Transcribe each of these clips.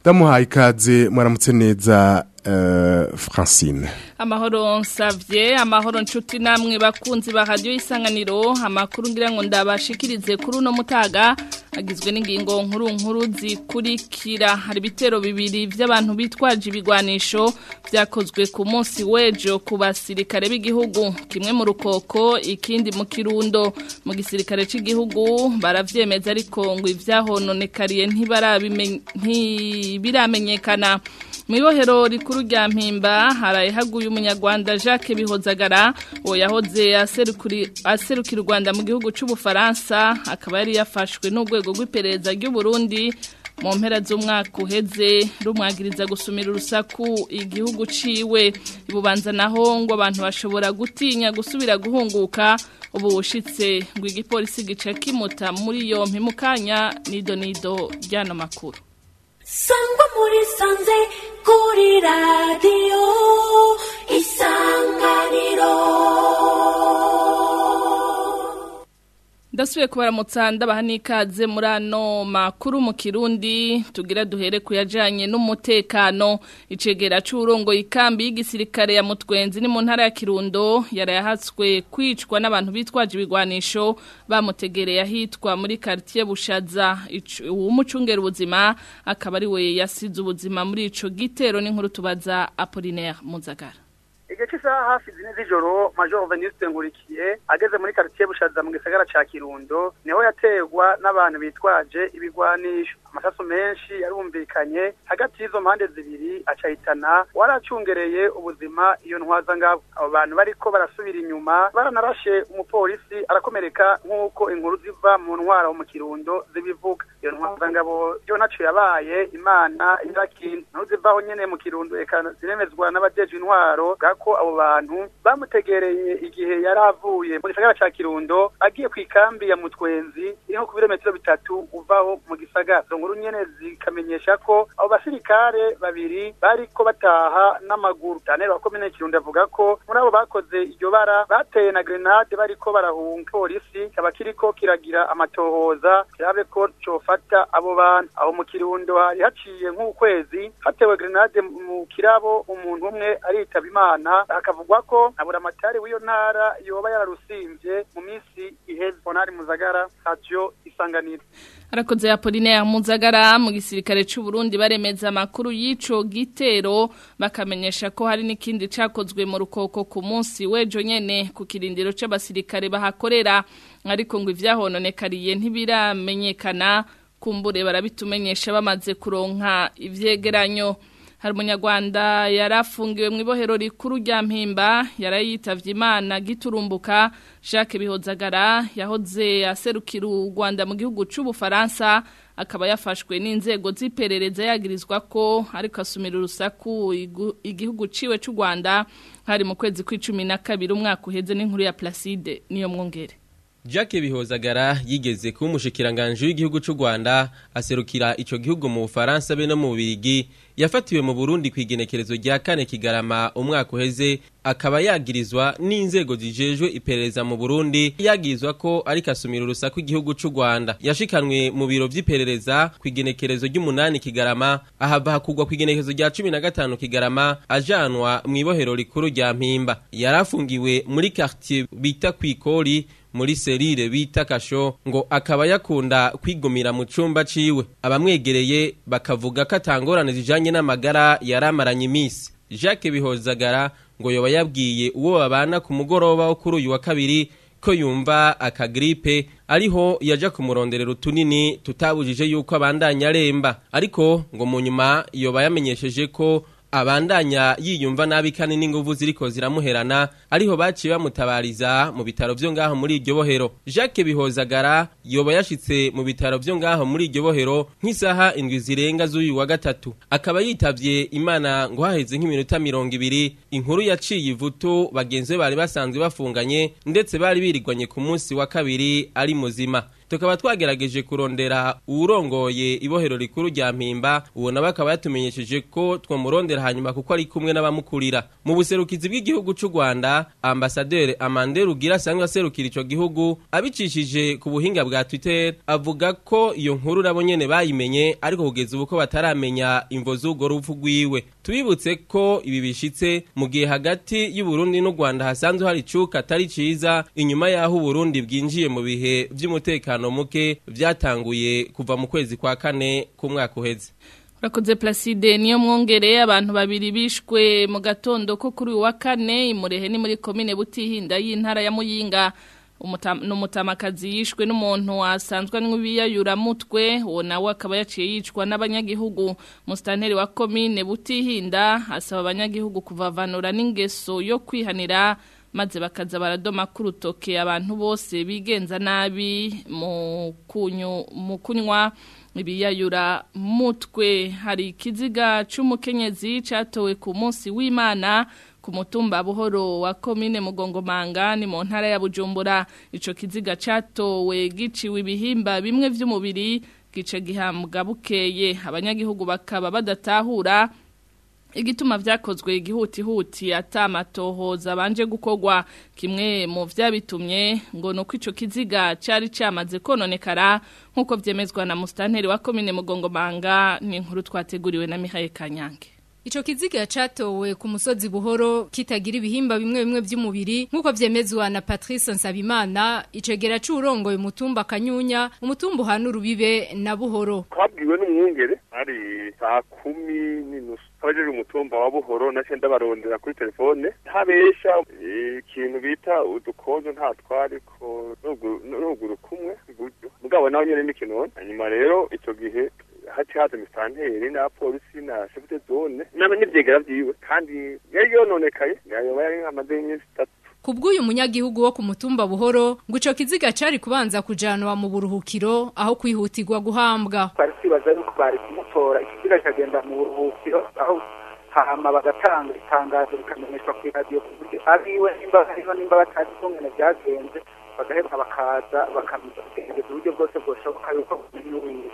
ndamuhaye ikaze mwaramutse neza uh, Francine amahoro nsabye amahoro nshuti namwe bakunzi ba radiyo y'isanganiro amakuru ngira ngo ndabashikirize kuri uno mutaga agizwe n'ingingo nkuru nkuru zikurikira hari bitero bibiri by'abantu bitwaje ibigwanisho byakozwe ku munsi w'ejo ku basirikare b'igihugu kimwe mu rukoko ikindi mu kirundo mu gisirikare cy'igihugu barabyemeza ariko ngo ibyahononekariye ntibiramenyekana mu ibohero rikuru rya mpimba haraye haguye umunyarwanda jacques bihozagara uwo yahoze aserukira u rwanda mu gihugu cy'ubufaransa akaba yari yafashwe n'urwego rw'iperereza ry'uburundi mu mpera z'umwaka uheze rumwagiriza gusumira urusaku igihugu ciwe ibubanza na Hongo abantu bashobora gutinya gusubira guhunguka ubu bushitse ngo igipolisi gica kimuta muri yompi mukanya nido nido ryano makuru Sangwa muri sanze kuri radio isanganiro ndasubiye kubaramutsa ndabaha n'ikaze muri ano makuru mu kirundi tugira duhere ku n'umutekano icegera cy'urongo ikambi y'igisirikare ya mutwenzi ni mu ntara ya kirundo yarayahatswe kwicwa n'abantu bitwaje ibigwanisho bamutegereye ahitwa muri karitsiye bushaza uw'umucungera ubuzima akaba ari we yasize ubuzima muri icyo gitero n'inkuru tubaza apolinaire muzagara igice cy'isaha hafi zine z'ijoro major veniste nguriki gihe ageze muri karitsiye bushaza mu gisagara ca kirundo niho yategwa n'abantu bitwaje ibigwanisho amasasu menshi yarumvikanye hagati y'izo mpande zibiri acahitana waracungereye ubuzima iyo ntwaza ngabo abo bantu bariko barasubira inyuma baranarashe umupolisi arakomereka nk'uko inkuru ziva mu ntwara mu kirundo zibivuga iyo ntwaza ngabo yo naco yabaye imana irakina ntuzivaho nyene mu kirundo eka ziremezwa n'abajejwe intwaro bwa ko abo bantu bamutegereye igihe yari avuye mu gisagara ca Kirundo agiye kw'ikambi ya Mutwenzi iri ku birometero bitatu uvaho mu gisagara zonguru nyene zikamenyesha ko abo basirikare babiri bariko bataha n'amaguru Daniel wa komine Kirundo avuga ko muri abo bakoze iryo bara bateye na grenade bariko barahunga polisi kaba kiriko kiragira amatohoza kirabe ko cofata abo bantu aho mu Kirundo hari haciye nk'ukwezi hatewe grenade mu kirabo umuntu umwe aritaba imana hakavugwa ko abura amatari w'iyo ntara yoba yararusivye mu minsi iheze Bonari Muzagara Radio Isanganiro Arakoze Apollinaire Muzagara mu gisirikare cy'u Burundi baremeza makuru y'ico gitero bakamenyesha ko hari n'ikindi cyakozwe mu rukoko ku munsi wejo nyene ku kirindiro c'abasirikare bahakorera ariko ngo ivyahononekariye ntibiramenyekana kumbure barabitumenyesha bamaze kuronka ivyegeranyo hari umunyarwanda yari afungiwe mu ibohero rikuru rya mpimba yarayitavye imana giturumbuka Jacques Bihozagara yahoze aserukira u Rwanda mu gihugu cy'u Bufaransa akaba yafashwe n'inzego z'iperereza yagirizwa ko ariko asumira urusaku igihugu ciwe cy'u Rwanda hari mu kwezi kw'icumi na kabiri umwaka uheze n'inkuru ya Placide niyo mwongere Jacques bihozagara yigeze kuba umushikiranganji w'igihugu cy'u Rwanda aserukira icyo gihugu mu Bufaransa be no mu Bigi yafatiwe mu Burundi ku igenekerezo rya kane Kigarama umwaka uheze akaba yagirizwa n'inzego zijejwe iperereza mu Burundi yagirizwa ko ariko asumira urusaku igihugu cy'u Rwanda yashikanwe mu biro by'iperereza ku igenekerezo ry'umunani Kigarama ahava hakugwa ku igenekerezo rya cumi na gatanu Kigarama ajanwa mu ibohero rikuru rya Mpimba yarafungiwe muri quartier bita kwikori muri serire bita kasho ngo akaba yakunda kwigumira mu cyumba ciwe abamwegereye bakavuga ko atangorane zijanye n'amagara yaramaranye imisi Jacques Bihozagara ngo yoba yabwiye uwo babana ku mugoroba wo kuri uyu wa kabiri ko yumva akagripe ariho yaja kumuronderera utunini tutabujije yuko abandanya aremba ariko ngo mu nyuma yoba yamenyesheje ko abandanya yiyumva nabi kandi n'inguvu ziriko ziramuherana ariho baciye bamutabariza mu bitaro byo ngaho muri iryo bohero jacques bihozagara yoba yashitse mu bitaro byo ngaho muri iryo bohero nk'isaha indwi zirenga z'uyu wa gatatu akaba yitabye imana ngo haheze nk'iminota mirongo ibiri inkuru yaciye ivutu bagenzi be bari basanzwe bafunganye ndetse bari birigwanye ku munsi wa kabiri ari muzima tukaba twagerageje kurondera uwurongoye ibohero rikuru rya mpimba uwo nawe akaba yatumenyesheje ko twamurondera hanyuma kuko ari kumwe n'abamukurira mu buserukizi bw'igihugu cy'u rwanda ambasaderi amande rugira asanzwe aserukira icyo gihugu abicishije ku buhinga bwa twitter avuga ko iyo nkuru nabo nyene bayimenye ariko kugeza ubu ko bataramenya imvo z'urwo rupfu rwiwe tubibutse ko ibi bishitse mu gihe hagati y'uburundi n'u rwanda hasanzwe hari icyuka atari cyiza inyuma y'aho uburundi bwinjiye mu bihe by'umutekano muke byatanguye kuva mu kwezi kwa kane k'umwaka uheze Rakoze Placide niyo mwongere abantu babiri bishwe mu gatondo ko kuri uyu wa kane imurehe ni muri komine Butihinda y'intara ya Muyinga n'umutamakazi yishwe n'umuntu wasanzwe nk'ibiyayuramutwe uwo nawe wakaba yaciye yicwa n'abanyagihugu musitanteri wa komine butihinda asaba abanyagihugu kuvavanura n'ingeso yo kwihanira maze bakaza baradoma ku rutoke abantu bose bigenza nabi mu kunywa ibiyayura mutwe hari ikiziga cy'umukenyezi cyatowe ku munsi w'imana ku buhoro wa komine mugongomanga ni mu ya bujumbura ico kiziga catowe giciwe ibihimba bimwe vy'umubiri gice gihambwa bukeye abanyagihugu bakaba badatahura igituma byakozwe igihutihuti atamatohoza banje gukogwa kimwe mu byabitumye ngo nuko ico kiziga cyari cyamaze kononekara nkuko byemezwa na mustanteri wa komine mugongomanga ni inkuru twateguriwe na Mihaye Kanyange Ico kiziga catowe ku musozi buhoro kitagira ibihimba bimwe bimwe by'umubiri nkuko byemezwa na Patrice Nsabimana icegera curongoye umutumba kanyunya umutumbu uhana urubibe na buhoro twabwiwe n'umwungere ari saa kumi n'inusu abajeje umutumba wa buhoro nace ndabarondera kuri telefone ntabesha ikintu bita udukozo nta twariko n'uguru kumwe mugabo nawe nyene ni kinona hanyuma rero ico gihe haci hatamistante ni na polisi na shifite zone n'ibyegera byiwe kandi yari yononekaye yayoba yari nk'amaze iminsi itatu kubw'uyu munyagihugu wo ku mutumba buhoro guco kiziga cari kubanza kujanwa mu buruhukiro aho kwihutirwa guhambwa twari twibaza yuko bari kumutora ikiziga kagenda mu buruhukiro aho hahama bagatanga itangazo rikamenyeshwa kuri radiyo ku buryo abiwe nimba hariho nimba batazi kungene byagenze bagaheruka bakaza bakamenya uburyo bwose bwoshoboka yuko uyu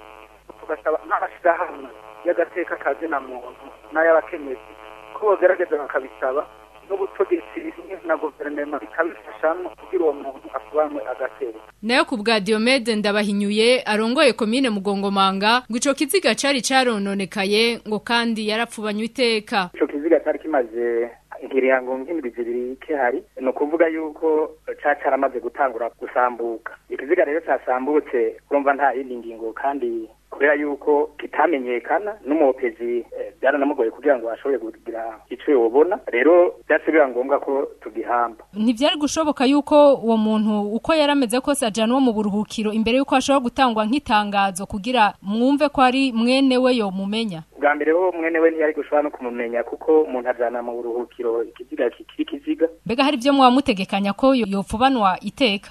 bagashaba n'amashyirahamwe y'agateka kazina muntu n'ay'abakenyezi ko bagerageza bakabisaba n'ubutegetsi bimwe na guverinoma bikabifashamo kugira uwo muntu asobanure agateka nayo ku bwa Diomede ndabahinyuye arongoye komine mugongomanga ngo ico kiziga cari carononekaye ngo kandi yarapfubanywe iteka ico kiziga cari kimaze nkirihango nk'indwi zibiri kihari ni ukuvuga yuko ca caramaze gutangura gusambuka ikiziga rero casambutse urumva nta yindi ngingo kandi kubera yuko kitamenyekana n'umupezi eh, byaranamugoye kugira ngo ashobore kugira icyo yobona rero byatse biba ngombwa ko tugihamba ntibyari gushoboka yuko uwo muntu uko yari ameze kose ajyanwa mu buruhukiro imbere yuko hashobora gutangwa nk'itangazo kugira mwumve ko ari mwene we yomumenya bwa mbere ho mwene we ntiyari gushobora no kumumenya kuko umuntu ajyana mu buruhukiro ikiziga kikiri ikiziga mbega hari ibyo muba mutegekanya ko yopfubanwa iteka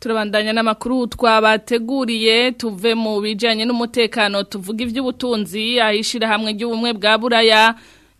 turabandanya n'amakuru twabateguriye tuve mu bijyanye n'umutekano tuvuga iby'ubutunzi aho hamwe ry'ubumwe bwa buraya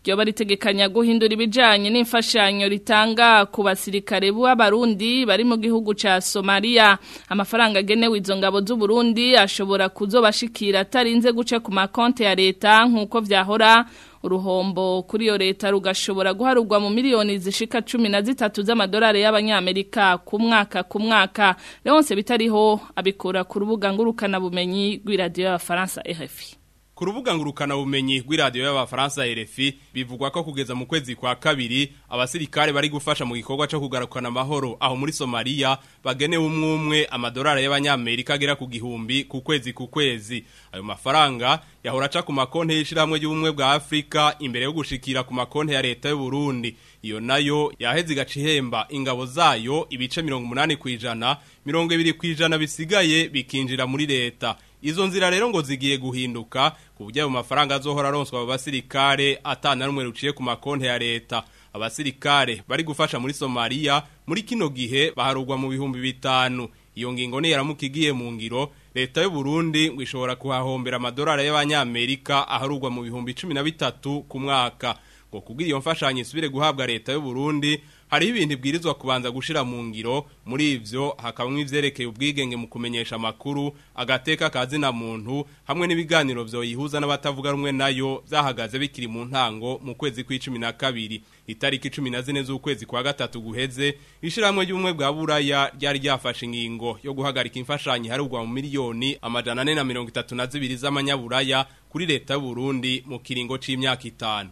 ryoba ritegekanya guhindura ibijanye n'imfashanyo ritanga ku basirikare b'abarundi bari mu gihugu ca Somalia amafaranga agenewe izo ngabo z'u Burundi ashobora kuzobashikira atarinze guca ku makonte ya leta nkuko vyahora uruhombo kuri yo leta rugashobora guharugwa mu miliyoni zishika cumi na zitatu z'amadolari y'abanyamerika ku mwaka ku mwaka leonse bitariho abikora ku rubuga ngurukana bumenyi rw'iradiyo y'abafaransa RFI ku rubuga ngurukanabumenyi rw'iradiyo y'abafaransa RFI bivugwa ko kugeza mu kwezi kwa kabiri abasirikare bari gufasha mu gikorwa cyo kugarukana amahoro aho muri Somalia bagenewe umwe umwe amadolari y'abanyamerika agera ku gihumbi ku kwezi ku kwezi ayo mafaranga yahora aca ku makonti y'ishyirahamwe ry'ubumwe bwa Afurika imbere yo gushikira ku makonti ya leta y'u Burundi iyo nayo yaheze igaca ihemba ingabo zayo ibice mirongo umunani ku ijana mirongo ibiri ku ijana bisigaye bikinjira muri leta izo nzira rero ngo zigiye guhinduka ku buryo ayo mafaranga azohora aronswa mu basirikare atana rumwe ruciye ku makonti ya leta abasirikare bari gufasha muri Somalia muri kino gihe baharugwa mu bihumbi bitanu iyo ngingo ni yaramuka igiye mu ngiro leta y'u Burundi ngo ishobora kuhahombera amadolari y'abanyamerika aharugwa mu bihumbi cumi na bitatu ku mwaka ngo kubwira iyo mfashanyo isubire guhabwa leta y'u Burundi hariho ibintu ibwirizwa kubanza gushira mu ngiro muri ivyo hakabamwe ivyerekeye ubwigenge mu kumenyesha makuru agateka kazina muntu hamwe n'ibiganiro vyo yihuza n'abatavuga rumwe nayo vyahagaze bikiri mu ntango mu kwezi kw'icumi na kabiri itariki cumi na zine z'ukwezi kwa gatatu guheze ishirahamwe ry'ubumwe bwa buraya ryari ryafashe ingingo yo guhagarika imfashanyo iharugwa mu miliyoni amajana ane na mirongo itatu na zibiri z'amanyaburaya kuri leta y'uburundi mu kiringo c'imyaka itanu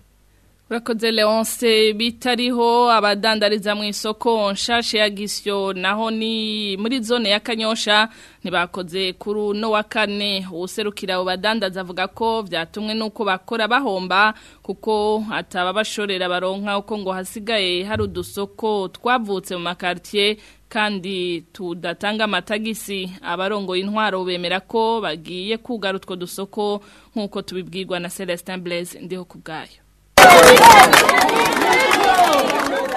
urakoze leonce bitariho abadandariza mu isoko nshashe ya gisyo naho ni muri zone ya kanyosha nibakoze kuri uno wa kane uwuserukira abo badandaza avuga ko byatumwe n'uko bakora bahomba kuko ataba bashorera baronka uko ngo hasigaye hari udusoko twavutse mu makartier kandi tudatanga amatagisi abarongo intwaro bemera ko bagiye kugara utwo dusoko nk'uko tubibwirwa na celestin blaise ndiho ku Viva! Viva!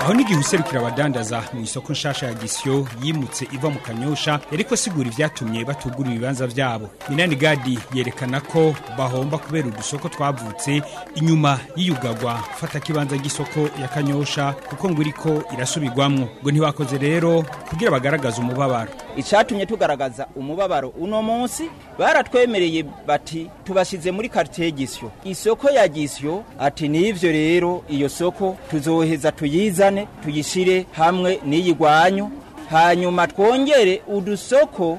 aho n'igihe userukira abadandaza mu isoko nshasha ya gisiyo yimutse iva mu kanyosha yariko asigura ibyatumye batugura ibibanza byabo minani gadi yerekana ko bahomba kubera udusoko twavutse inyuma y'iyugagwa fata kibanza gisoko ya kanyosha kuko ngo iriko irasubirwamwo ngo ntibakoze rero kugira bagaragaze umubabaro icyatumye tugaragaza umubabaro uno munsi baratwemereye bati tubashize muri quartier gisyo isoko ya gisyo ati nivyo rero iyo soko tuzoheza tuyiza tuyizane tuyishyire hamwe n'iyi rwanyu hanyuma twongere udusoko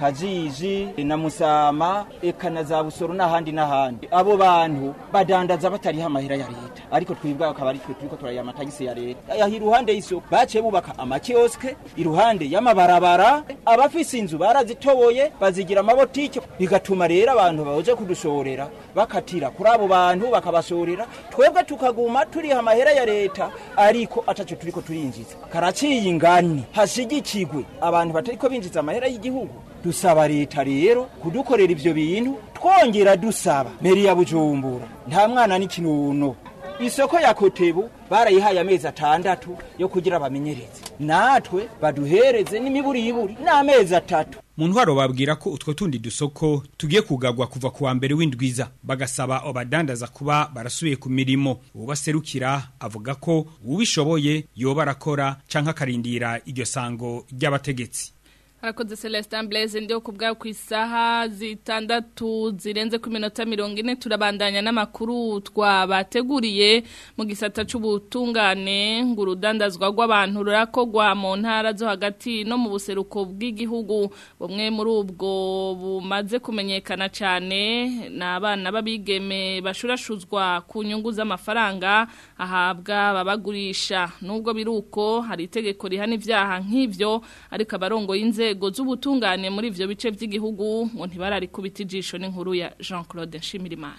kajiji na musama eka na za busoro n'ahandi n'ahandi abo bantu badandaza batariho amahera ya leta ariko twibwe akaba ari twe turiko turaya amatagisi ya leta iruhande y'isoko baciye bubaka amakioske iruhande y'amabarabara abafise inzu barazitoboye bazigira amabotike bigatuma rero abantu baje kudushorera bakatira kuri abo bantu bakabashorera twebwe tukaguma turiha amahera ya leta ariko ataco turiko turinjiza karaciye ingani hashigikirwe abantu batariko binjiza amahera y'igihugu dusaba leta rero kudukorera ivyo bintu twongera dusaba meri ya bujumbura nta mwana n'ikinuno isoko ya kotebu barayihaye amezi atandatu yo kugira bamenyereze natwe baduhereze n'imiburiburi y’iburi n’amezi atatu mu ntwaro babwira ko utwo tundi dusoko tugiye kugagwa kuva ku wa mbere w'indwiza bagasaba abadandaza kuba barasubiye ku mirimo uwo baserukira avuga ko uwo bishoboye yoba arakora cyangwa akarindira iryo sango ry'abategetsi harakoze celestin ambureze ndiho ku ku isaha zitandatu zirenze ku minota mirongo ine turabandanya n'amakuru twabateguriye mu gisata cy'ubutungane ngo urudandazwa rw'abantu rurakogwa mu ntara zo hagati no mu buseruko bw'igihugu bumwe muri ubwo bumaze kumenyekana cyane ni abana b'abigeme bashurashuzwa ku nyungu z'amafaranga ahabwa babagurisha nubwo biruko hari itegeko rihana ibyaha nk'ibyo ariko abarongo y'inzego inzego z'ubutungane muri ivyo bice vy'igihugu ngo ntibararikubita ijisho n'inkuru ya Jean Claude Nshimirimana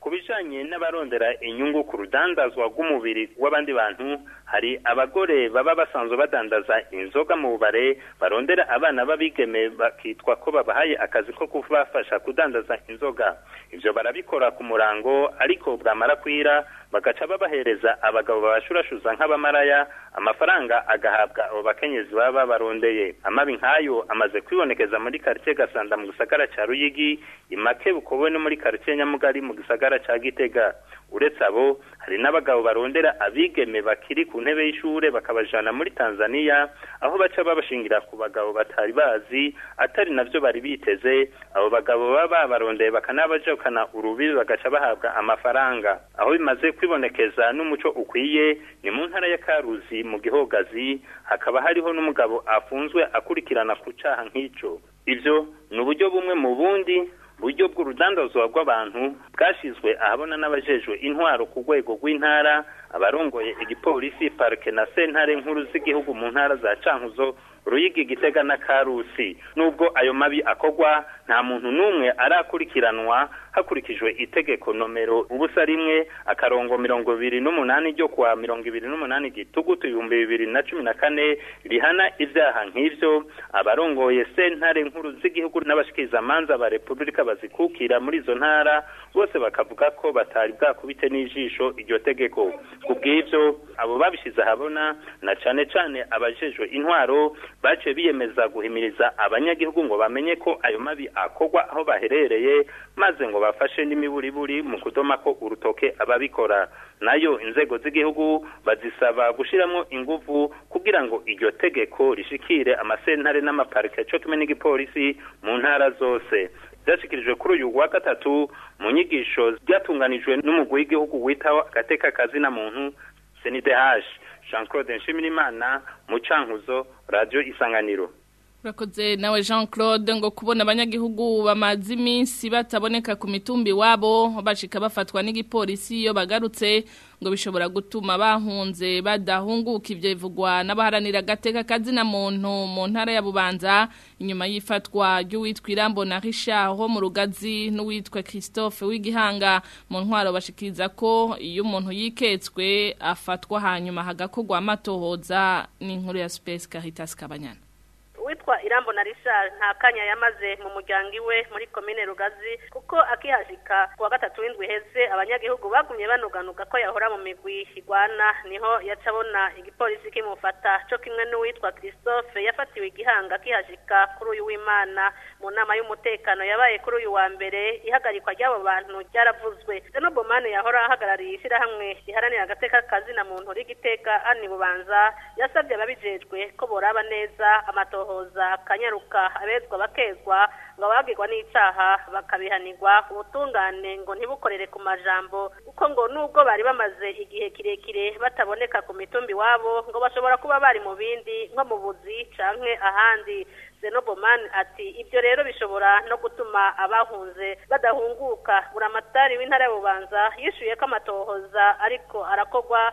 kubijanye n'abarondera inyungu ku rudandazwa rw'umubiri w'abandi bantu hari abagore baba basanzwe badandaza inzoga mu bubare barondera abana b'abigeme bakitwa ko babahaye akazi ko kubafasha kudandaza inzoga ibyo barabikora ku murango ariko bwamara kwira bagaca babahereza abagabo babashurashuza nk'abamaraya amafaranga agahabwa abo bakenyezi baba babarondeye amabi nk'ayo amaze kwibonekeza muri karitsiye gasanda mu gisagara cya ruyigi imake bukobone muri karitsiye nyamugari mu gisagara cya gitega uretse abo hari n'abagabo barondera abigeme bakiri ku ntebe y'ishure bakabajana muri Tanzania aho baca babashingira ku bagabo batari bazi atari navyo bari biteze abo bagabo baba barondeye bakanabajokana urubibi bagaca bahabwa amafaranga aho bimaze kwibonekeza n'umuco ukwiye ni mu ntara ya Karuzi mu Gihogazi hakaba hariho n'umugabo afunzwe akurikirana ku caha nk'ico ivyo ni uburyo bumwe mu bundi buryo bw'urudandazwa rw'abantu bwashyizwe ahabona n'abajejwe intwaro ku rwego rw'intara abarongoye igipolisi parike na sentare nkuru z'igihugu mu ntara za cankuzo ruyigi gitega na karusi nubwo ayo mabi akogwa nta muntu n'umwe arakurikiranwa hakurikijwe itegeko nomero ubusa rimwe akarongo mirongo ibiri n'umunani ryo kuwa mirongo ibiri n'umunani gitugutu ibihumbi bibiri na cumi na kane rihana ibyaha nk'ibyo abarongoye sentare nkuru z'igihugu n'abashikirizamanza ba repubulika bazikukira muri izo ntara bose bakavuga ko batari bwakubite n'ijisho iryo tegeko ku bw'ibyo abo babishize ahabona na cane cane abajejwe intwaro baciye biyemeza guhimiriza abanyagihugu ngo bamenye ko ayo mabi akogwa aho baherereye maze ngo bafashe n'imiburiburi mu kudoma ko urutoke ababikora nayo inzego z'igihugu bazisaba gushyiramo ingufu kugira ngo iryo tegeko rishikire amasentare n'amaparike cyo kimwe n'igipolisi mu ntara zose byashyikirijwe kuri uyu wa gatatu mu nyigisho byatunganijwe n'umugwi w'igihugu witaho agateka kazina muntu senidehashi jean claude nshimirimana mu cankuzo radiyo isanganiro urakoze nawe jean claude ngo kubona abanyagihugu bamaze iminsi bataboneka ku mitumbi wabo bashika bafatwa n'igipolisi iyo bagarutse ngo bishobora gutuma bahunze badahunguka ibyo bivugwa n'abaharanira agateka kazina muntu mu ntara ya bubanza inyuma y'ifatwa ry'uwitwa irambo na Richard ho mu rugazi n'uwitwa christophe w'igihanga mu ntwaro bashikiriza ko iyo umuntu yiketswe afatwa hanyuma hagakogwa amatohoza n'inkuru ya Space kahita sikabanyana yitwa irambona richard nta kanya yamaze mu muryango iwe muri komine rugazi kuko akihashika kuwa gatatu w'indwi heze abanyagihugu bagumye banuganuka ko yahora mu migwi igwana niho yaca abona igipolisi kimufata co kimwe n'uwitwa christophe yafatiwe igihanga akihashika kuri uyu w'imana mu nama y'umutekano yabaye kuri uyu wa mbere ihagarikwa ry'abo bantu ryaravuzwe zeno bomane yahora ahagarariye ishyirahamwe riharanira agateka kazina muntu rigiteka ani bubanza yasabye ababijejwe ko boraba neza amatohoza kuza kanyaruka abezwa bakezwa ngo abagirwa n'icyaha bakabihanirwa ubutungane ngo ntibukorere ku majambo kuko ngo nubwo bari bamaze igihe kirekire bataboneka ku mitumbi iwabo ngo bashobora kuba bari mu bindi nko mu buzi canke ahandi zenobomani ati ibyo rero bishobora no gutuma abahunze badahunguka buramatari w'intara ya bubanza yishyuye ko amatohoza ariko arakogwa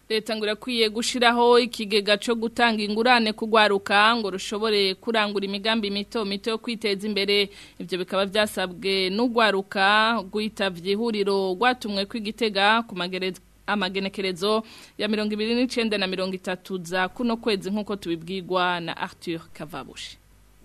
leta ngo irakwiye gushyiraho ikigega cyo gutanga ingurane kugwaruka ngo rushobore kurangura imigambi mito mito yo kwiteza imbere ibyo bikaba byasabwe n'ugwaruka rwitabye ihuriro rwatumwe kw'igitega ku amagenekerezo ya mirongo ibiri n'icyenda na mirongo itatu za kuno kwezi nk'uko tubibwirwa na arthur kavabushi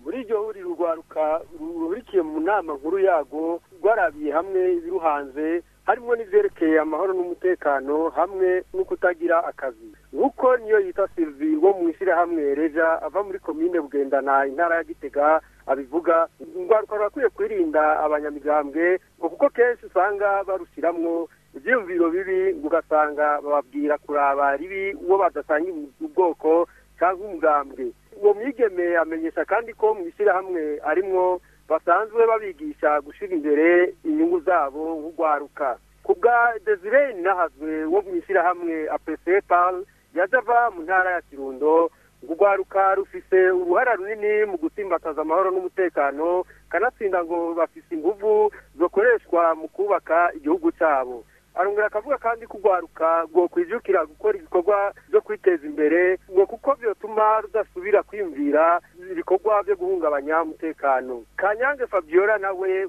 muri iryo huriro urwaruka ruhurikiye mu nama nkuru yago rwarabiye hamwe ibiruhanze harimo n'ibyerekeye amahoro n'umutekano hamwe no kutagira akazi nk'uko niyo yita sylvie wo mu ishyirahamwe reja ava muri komine bugendana intara ya gitega abivuga urwaruka rurakwiye kwirinda abanyamigambwe ngo kuko kenshi usanga barushyiramo ibyiyumviro bibi ugasanga bababwira kuraba ribi uwo badasanga ubwoko cyangwa umugambwe uwo mwigeme amenyesha kandi ko mu ishyirahamwe arimwo basanzwe babigisha gushyira imbere inyungu zabo nk'urwaruka ku bwa desire nahazwe wo mu ishyirahamwe apese pal yaje mu ntara ya kirundo urwaruka rufise uruhara runini mu gutsimbataza amahoro n'umutekano kanatsinda ngo bafise inguvu zokoreshwa mu kubaka igihugu cyabo arongera akavuga kandi ko urwaruka ngo kwijukira gukora ibikorwa byo kwiteza imbere ngo kuko byotuma rudasubira kwiyumvira ibikorwa byo guhungabanya umutekano kanyange fabiola nawe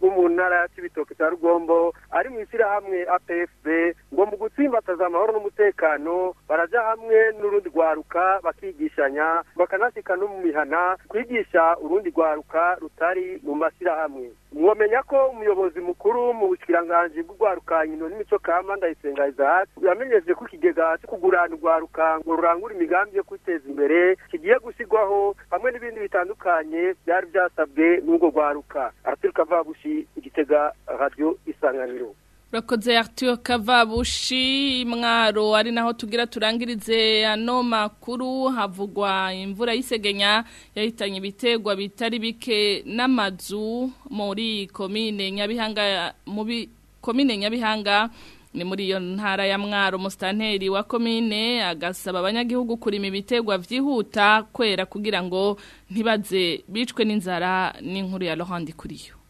wo mu ntara ya kibitoki cya rugombo ari mu ishyirahamwe apfb ngo mu gutsimbataza amahoro n'umutekano barajya hamwe n'urundi rwaruka bakigishanya bakanasika no mu mihana kwigisha urundi rwaruka rutari mu mashyirahamwe mwamenya ko umuyobozi mukuru mu bushyiranganji bw'urwaruka nyino n'imico kama ndayisenga isaac yamenyesheje ko ikigega cyo kugurana urwaruka ngo rurangure imigambi yo kwiteza imbere kigiye gushyirwaho hamwe n'ibindi bitandukanye byari byasabwe n'urwo rwaruka araturuka mvabushi igitega radiyo isanganiro urakoze Arthur kavabushi mwaro ari naho tugira turangirize ano makuru havugwa imvura y'isegenya yahitanye ibitegwa bitari bike n'amazu muri komine nyabihanga muri komine nyabihanga ni muri iyo ntara ya mwaro musitanteri wa komine agasaba abanyagihugu kurima ibitegwa byihuta kwera kugira ngo ntibaze bicwe n'inzara n'inkuru ya ruhande kuriyo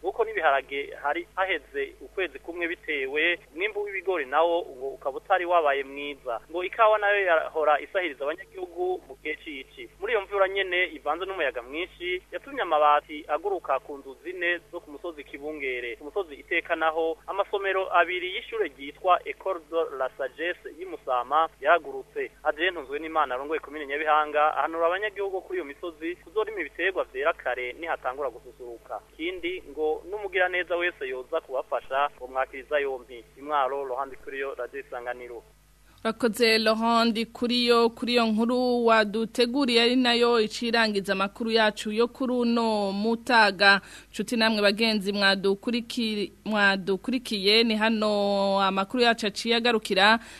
kuko n'ibiharage hari haheze ukwezi kumwe bitewe n’imbu w'ibigori nawo uwo ukaba utari wabaye mwiza ngo ikawa nayo yahora isahiriza abanyagihugu mu gihe cy'iki muri iyo mvura nyene ivanze n'umuyaga mwinshi yatumye amabati aguruka ku nzu zine zo ku musozi kibungere ku musozi iteka naho amasomero abiri y'ishure ryitwa Ecole de la Sagesse y'Imusama yaragurutse Adrien Ntuzwe n'Imana arongoye komine Nyabihanga ahanura abanyagihugu kuri iyo misozi kuzorima ibiterwa vyera kare nihatangura gususuruka kindi ngo n'umugiraneza wese yoza kubafasha ngo mwakiriza yompi imwaro Rohandi Kuriyo radiyo radiyo isanganiro urakoze lohandi kuri yo kuri iyo nkuru waduteguriye ari nayo icirangiza amakuru yacu yo kuri uno mutaga nshuti namwe bagenzi mwadukurikiye ni hano amakuru yacu aciye agarukira